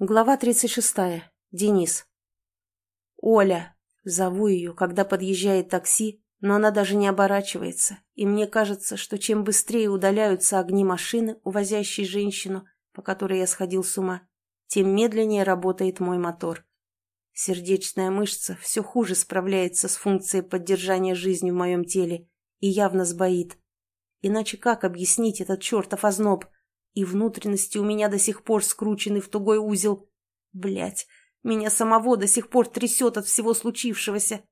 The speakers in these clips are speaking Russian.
Глава 36. Денис. Оля. Зову ее, когда подъезжает такси, но она даже не оборачивается, и мне кажется, что чем быстрее удаляются огни машины, увозящей женщину, по которой я сходил с ума, тем медленнее работает мой мотор. Сердечная мышца все хуже справляется с функцией поддержания жизни в моем теле и явно сбоит. Иначе как объяснить этот чертов озноб? И внутренности у меня до сих пор скручены в тугой узел. Блять, меня самого до сих пор трясет от всего случившегося.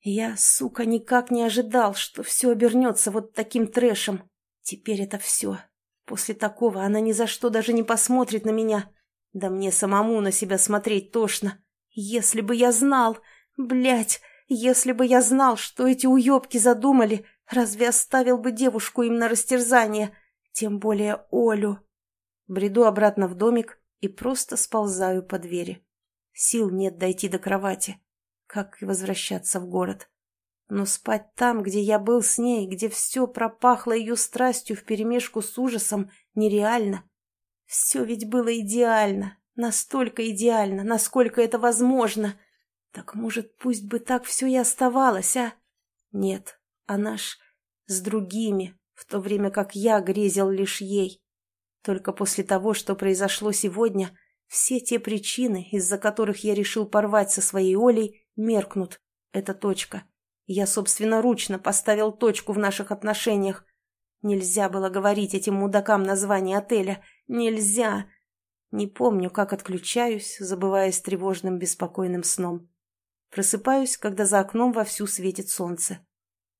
Я, сука, никак не ожидал, что все обернется вот таким трэшем. Теперь это все. После такого она ни за что даже не посмотрит на меня. Да мне самому на себя смотреть тошно. Если бы я знал... Блять, если бы я знал, что эти уебки задумали, разве оставил бы девушку им на растерзание? Тем более Олю. Бреду обратно в домик и просто сползаю по двери. Сил нет дойти до кровати. Как и возвращаться в город. Но спать там, где я был с ней, где все пропахло ее страстью вперемешку с ужасом, нереально. Все ведь было идеально, настолько идеально, насколько это возможно. Так, может, пусть бы так все и оставалось, а? Нет, она ж с другими, в то время как я грезил лишь ей. Только после того, что произошло сегодня, все те причины, из-за которых я решил порвать со своей Олей, меркнут. Это точка. Я собственноручно поставил точку в наших отношениях. Нельзя было говорить этим мудакам название отеля. Нельзя. Не помню, как отключаюсь, забываясь тревожным беспокойным сном. Просыпаюсь, когда за окном вовсю светит солнце.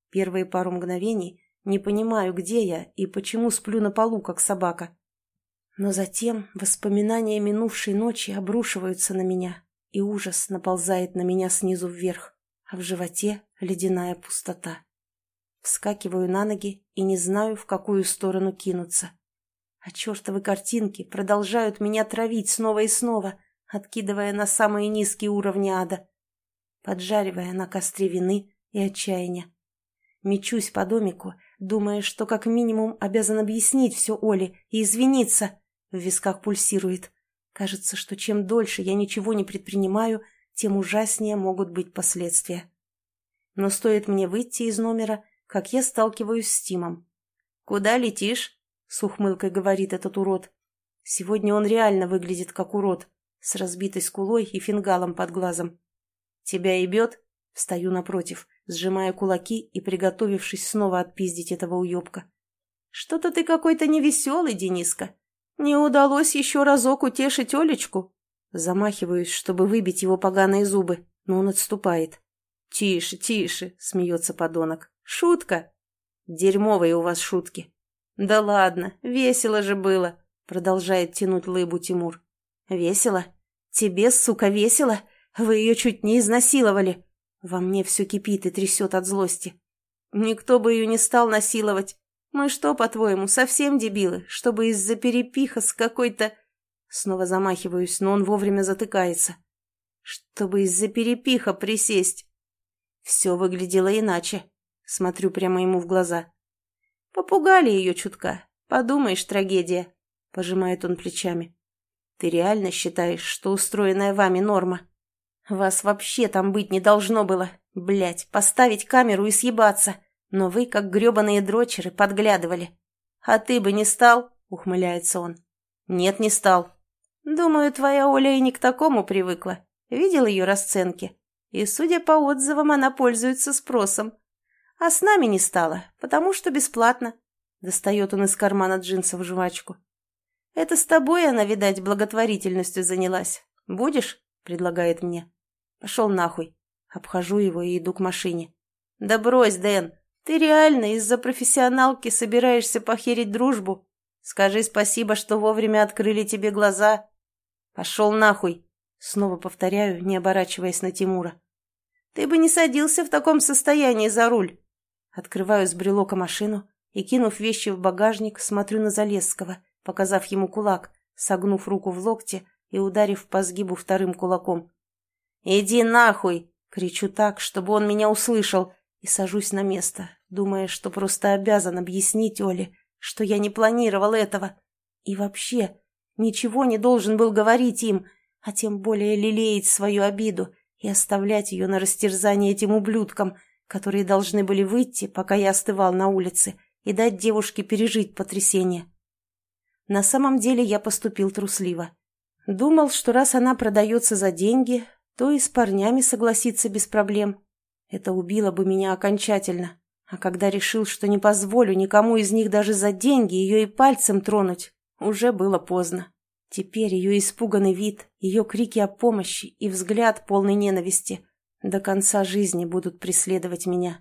Первые пару мгновений не понимаю, где я и почему сплю на полу, как собака. Но затем воспоминания минувшей ночи обрушиваются на меня, и ужас наползает на меня снизу вверх, а в животе ледяная пустота. Вскакиваю на ноги и не знаю, в какую сторону кинуться. А чертовы картинки продолжают меня травить снова и снова, откидывая на самые низкие уровни ада, поджаривая на костре вины и отчаяния. Мечусь по домику думая, что как минимум обязан объяснить все Оле и извиниться. В висках пульсирует. Кажется, что чем дольше я ничего не предпринимаю, тем ужаснее могут быть последствия. Но стоит мне выйти из номера, как я сталкиваюсь с Тимом. «Куда летишь?» — с ухмылкой говорит этот урод. Сегодня он реально выглядит как урод, с разбитой скулой и фингалом под глазом. «Тебя ебет?» — встаю напротив сжимая кулаки и приготовившись снова отпиздить этого уебка. «Что-то ты какой-то невеселый, Дениска. Не удалось еще разок утешить Олечку?» Замахиваюсь, чтобы выбить его поганые зубы, но он отступает. «Тише, тише!» — смеется подонок. «Шутка!» «Дерьмовые у вас шутки!» «Да ладно, весело же было!» — продолжает тянуть лыбу Тимур. «Весело? Тебе, сука, весело? Вы ее чуть не изнасиловали!» Во мне все кипит и трясет от злости. Никто бы ее не стал насиловать. Мы что, по-твоему, совсем дебилы, чтобы из-за перепиха с какой-то... Снова замахиваюсь, но он вовремя затыкается. Чтобы из-за перепиха присесть. Все выглядело иначе. Смотрю прямо ему в глаза. Попугали ее чутка. Подумаешь, трагедия. Пожимает он плечами. Ты реально считаешь, что устроенная вами норма? Вас вообще там быть не должно было. Блять, поставить камеру и съебаться. Но вы, как гребаные дрочеры, подглядывали. А ты бы не стал, ухмыляется он. Нет, не стал. Думаю, твоя Оля и не к такому привыкла. Видел ее расценки. И, судя по отзывам, она пользуется спросом. А с нами не стала, потому что бесплатно. Достает он из кармана джинсов жвачку. Это с тобой она, видать, благотворительностью занялась. Будешь? Предлагает мне. Пошел нахуй. Обхожу его и иду к машине. Да брось, Дэн, ты реально из-за профессионалки собираешься похерить дружбу? Скажи спасибо, что вовремя открыли тебе глаза. Пошел нахуй. Снова повторяю, не оборачиваясь на Тимура. Ты бы не садился в таком состоянии за руль. Открываю с брелока машину и, кинув вещи в багажник, смотрю на Залесского, показав ему кулак, согнув руку в локте и ударив по сгибу вторым кулаком. «Иди нахуй!» — кричу так, чтобы он меня услышал, и сажусь на место, думая, что просто обязан объяснить Оле, что я не планировал этого. И вообще, ничего не должен был говорить им, а тем более лелеять свою обиду и оставлять ее на растерзание этим ублюдкам, которые должны были выйти, пока я остывал на улице, и дать девушке пережить потрясение. На самом деле я поступил трусливо. Думал, что раз она продается за деньги, то и с парнями согласится без проблем. Это убило бы меня окончательно. А когда решил, что не позволю никому из них даже за деньги ее и пальцем тронуть, уже было поздно. Теперь ее испуганный вид, ее крики о помощи и взгляд полный ненависти до конца жизни будут преследовать меня.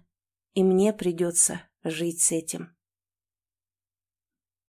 И мне придется жить с этим.